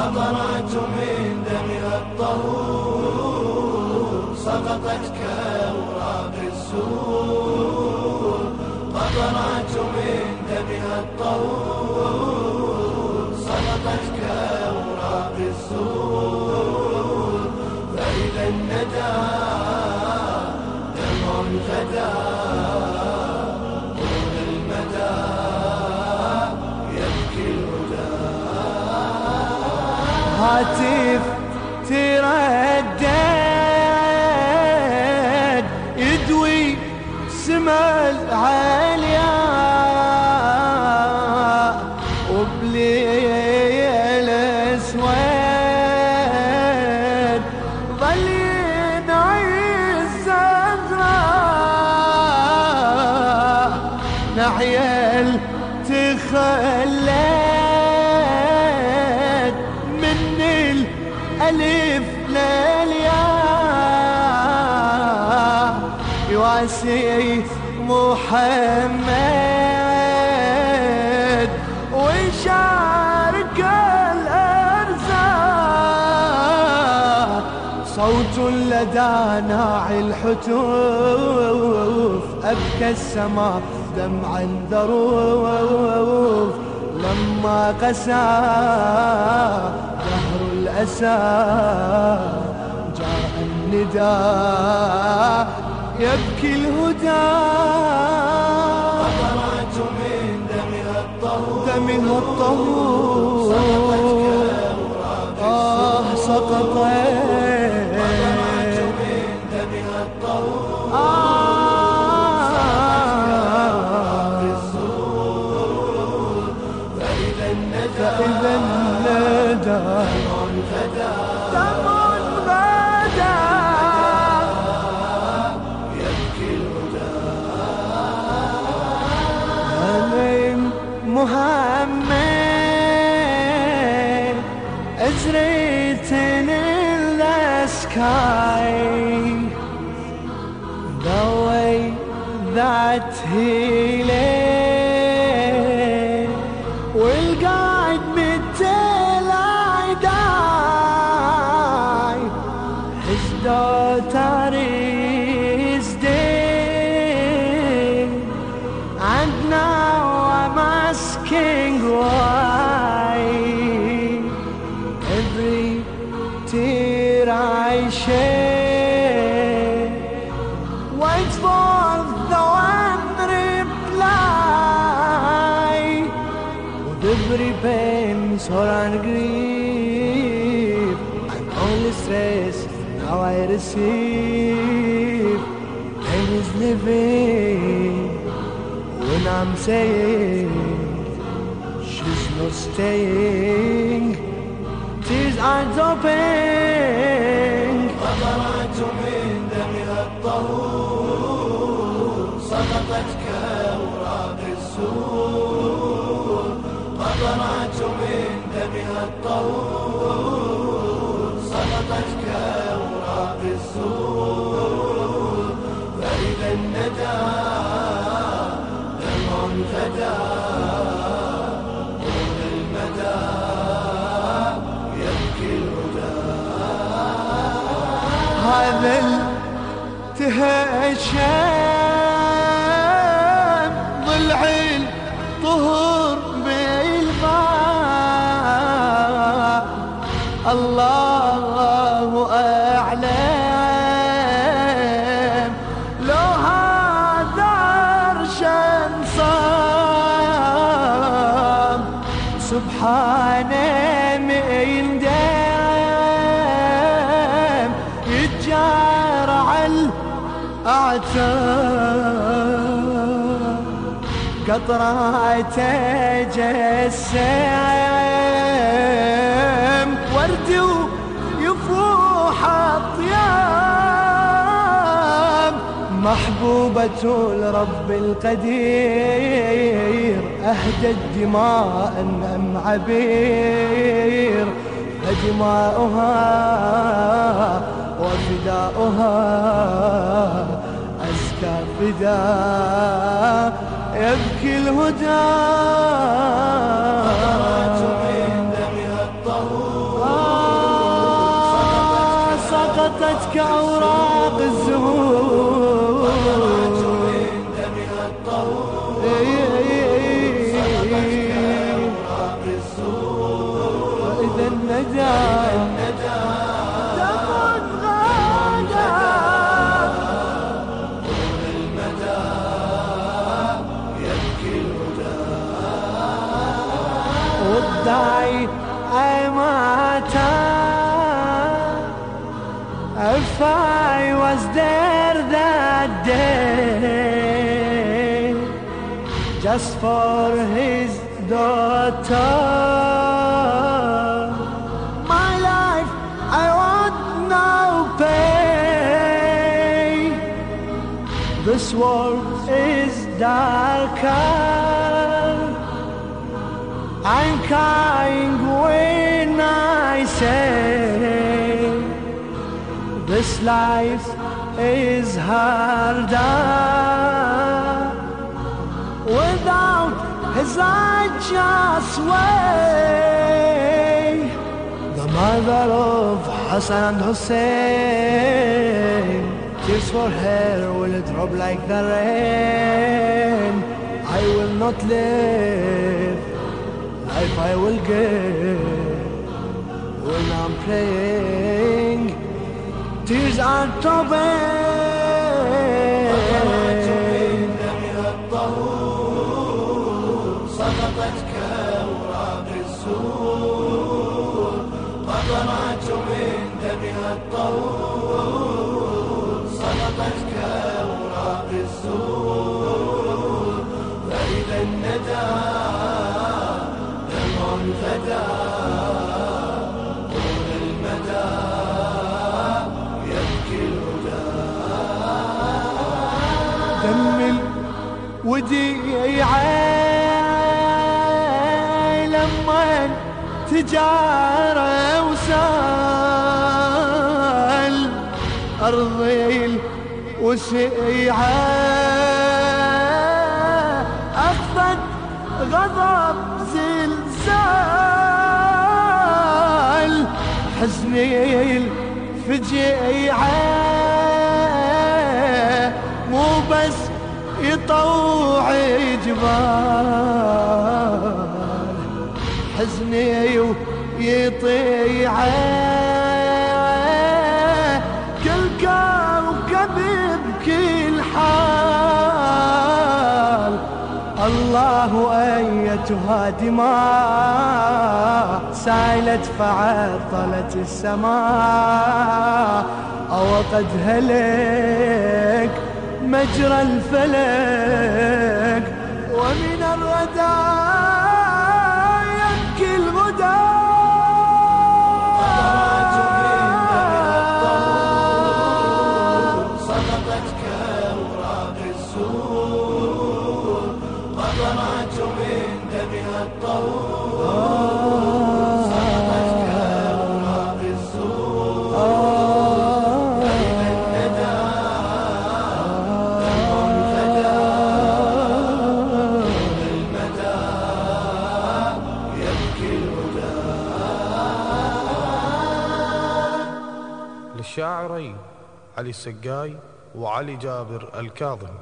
قطرات من دمها الطهور سقطت كأوراق الزهور هاتف تردد يدوي سما العالية وبليل أسود. ظل ينعي الزهراء نعيل الألف للياء يواسي محمد ويشارك الأرزاق. صوت لدى ناعي الحتوف أبكى السماء دمعا ذروف لما قسى الأسى جاء النداء يبكي الهدى. قطرات من دمها الطهور. دمها الطهور. آه سقطت. Muhammed is written in the sky. The way that he lived will go. And grief the stress now I receive Pain is living when I'm saying she's not staying. Tears are dropping. فإذا الندى دمع المدى يبكي الهدى هذا التهشم ضلع الطهر بالماء الله سبحانه من دم يتجار على الأعتاب. قطرات جسم ورد محبوبة الرب القدير أهدت دماء أم عبير. فدماؤها وفداؤها أزكى فداء يبكي الهدى. آه، سقطت كأوراق الزهور. الندى دم غدا طول المدى يبكي الهدى والداعي أماتا If I was there that day Just for his daughter This world is darker I'm crying when I say this life is harder without his righteous way. The mother of Hassan and Hussein, tears for her will drop like the rain. I will not live life I will give when I'm praying. Tears are dropping. دمها فدا طول المدى يبكي الهدى دم الوديعة لما تجارة وسال أرضي الوسيعة. حزني الفجيعة مو بس يطوع جبال. حزني ويطيعه كل كوكب بكل حال. الله أيتها دماء. سالت فعطلت السماء أو قد هلك مجرى الفلك. ومن الردى للشاعرين علي السقاي وعلي جابر الكاظم